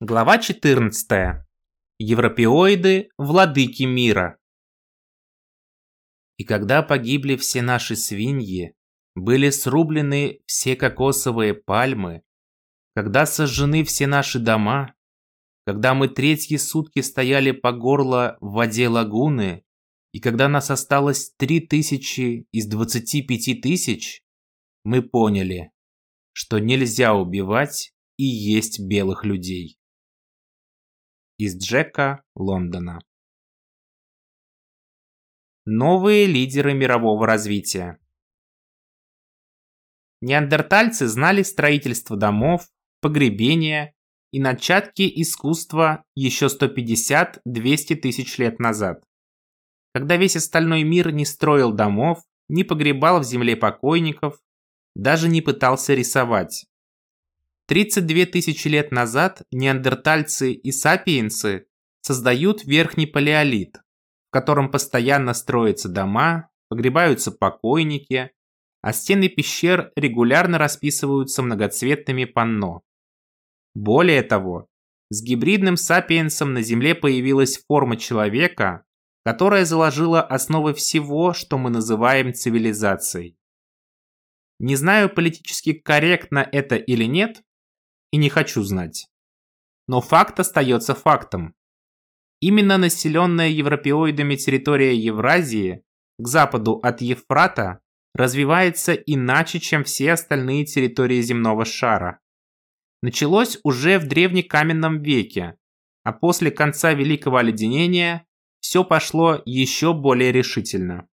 Глава 14. Европеоиды – владыки мира. И когда погибли все наши свиньи, были срублены все кокосовые пальмы, когда сожжены все наши дома, когда мы третьи сутки стояли по горло в воде лагуны, и когда нас осталось три тысячи из двадцати пяти тысяч, мы поняли, что нельзя убивать и есть белых людей из Джека Лондона. Новые лидеры мирового развития. Неандертальцы знали строительство домов, погребения и начатки искусства еще 150-200 тысяч лет назад. Когда весь остальной мир не строил домов, не погребал в земле покойников, даже не пытался рисовать. 32 тысячи лет назад неандертальцы и сапиенсы создают верхний палеолит, в котором постоянно строятся дома, погребаются покойники, а стены пещер регулярно расписываются многоцветными панно. Более того, с гибридным сапиенсом на Земле появилась форма человека, которая заложила основы всего, что мы называем цивилизацией. Не знаю, политически корректно это или нет, и не хочу знать. Но факт остается фактом. Именно населенная европеоидами территория Евразии к западу от Евфрата развивается иначе, чем все остальные территории земного шара. Началось уже в древнекаменном веке, а после конца Великого Оледенения все пошло еще более решительно.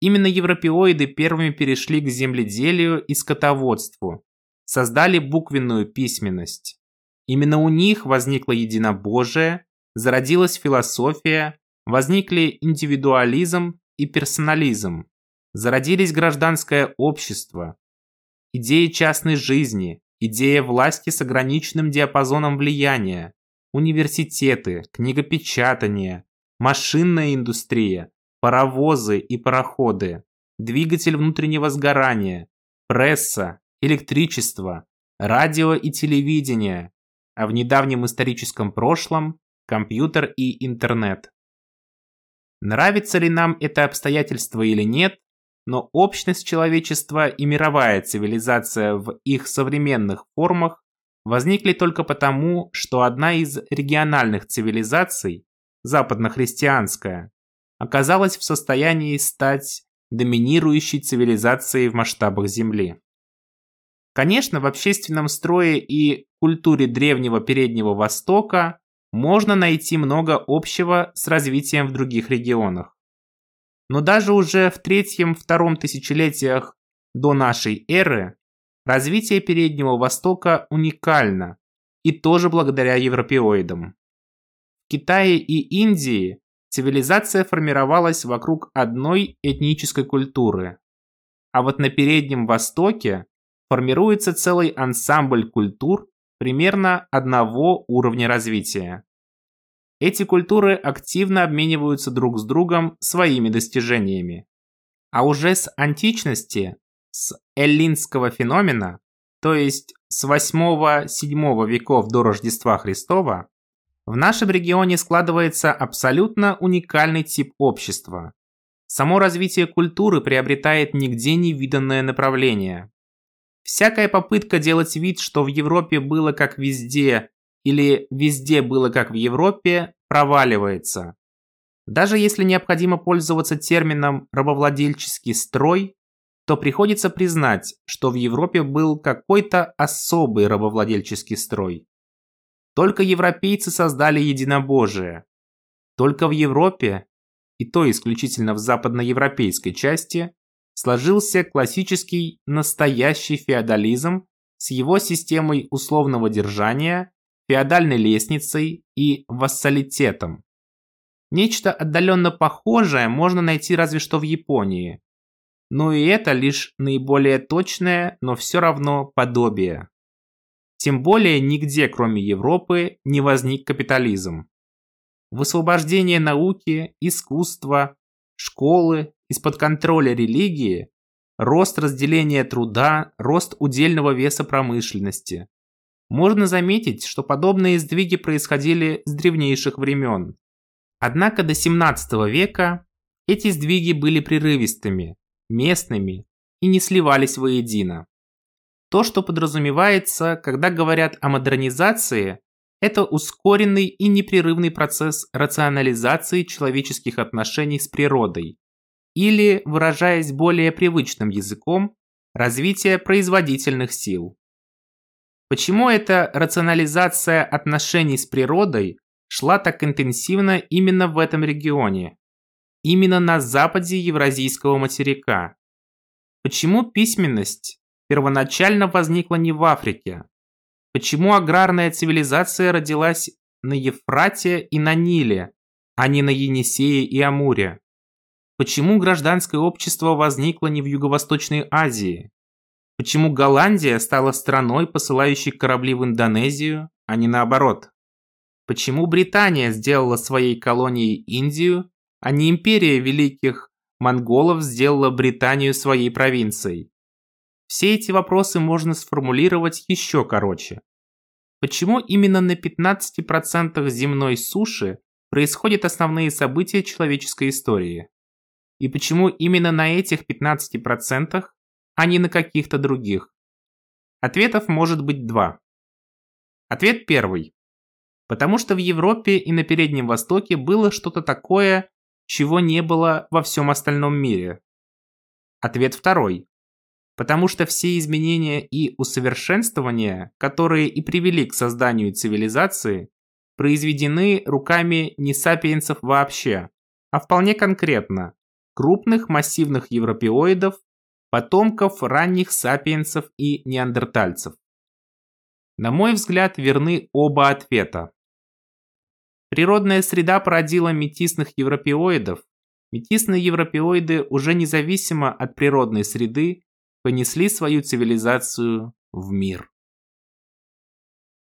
Именно европеоиды первыми перешли к земледелию и скотоводству, создали буквенную письменность. Именно у них возникло единобожие, зародилась философия, возникли индивидуализм и персонализм, зародились гражданское общество, идеи частной жизни, идея власти с ограниченным диапазоном влияния, университеты, книгопечатание, машинная индустрия, паровозы и пароходы, двигатель внутреннего сгорания, пресса, электричество, радио и телевидение, а в недавнем историческом прошлом – компьютер и интернет. Нравится ли нам это обстоятельство или нет, но общность человечества и мировая цивилизация в их современных формах возникли только потому, что одна из региональных цивилизаций, западно-христианская, оказалась в состоянии стать доминирующей цивилизацией в масштабах Земли. Конечно, в общественном строе и культуре Древнего Переднего Востока можно найти много общего с развитием в других регионах. Но даже уже в третьем-втором тысячелетиях до нашей эры развитие Переднего Востока уникально и тоже благодаря европеоидам. В Китае и Индии цивилизация формировалась вокруг одной этнической культуры, а вот на Переднем Востоке формируется целый ансамбль культур примерно одного уровня развития. Эти культуры активно обмениваются друг с другом своими достижениями. А уже с античности, с эллинского феномена, то есть с 8-7 веков до Рождества Христова, в нашем регионе складывается абсолютно уникальный тип общества. Само развитие культуры приобретает нигде не виданное направление. Всякая попытка делать вид, что в Европе было как везде, или везде было как в Европе, проваливается. Даже если необходимо пользоваться термином «рабовладельческий строй», то приходится признать, что в Европе был какой-то особый рабовладельческий строй. Только европейцы создали единобожие. Только в Европе, и то исключительно в западноевропейской части, сложился классический настоящий феодализм с его системой условного держания, феодальной лестницей и вассалитетом. Нечто отдаленно похожее можно найти разве что в Японии. Но и это лишь наиболее точное, но все равно подобие. Тем более нигде, кроме Европы, не возник капитализм. Высвобождение науки, искусства, школы из-под контроля религии, рост разделения труда, рост удельного веса промышленности. можно заметить, что подобные сдвиги происходили с древнейших времен. Однако до 17 века эти сдвиги были прерывистыми, местными и не сливались воедино. То, что подразумевается, когда говорят о модернизации, это ускоренный и непрерывный процесс рационализации человеческих отношений с природой, или, выражаясь более привычным языком, развитие производительных сил. Почему эта рационализация отношений с природой шла так интенсивно именно в этом регионе? Именно на западе Евразийского материка? Почему письменность первоначально возникла не в Африке? Почему аграрная цивилизация родилась на Ефрате и на Ниле, а не на Енисее и Амуре? Почему гражданское общество возникло не в Юго-Восточной Азии? Почему Голландия стала страной, посылающей корабли в Индонезию, а не наоборот? Почему Британия сделала своей колонией Индию, а не империя великих монголов сделала Британию своей провинцией? Все эти вопросы можно сформулировать еще короче. Почему именно на 15% земной суши происходят основные события человеческой истории? И почему именно на этих 15%, а не на каких-то других? Ответов может быть два. Ответ первый. Потому что в Европе и на Переднем Востоке было что-то такое, чего не было во всем остальном мире. Ответ второй. Потому что все изменения и усовершенствования, которые и привели к созданию цивилизации, произведены руками не сапиенсов вообще, а вполне конкретно крупных массивных европеоидов, потомков ранних сапиенсов и неандертальцев. На мой взгляд, верны оба ответа. Природная среда породила метисных европеоидов. Метисные европеоиды уже независимо от природной среды понесли свою цивилизацию в мир.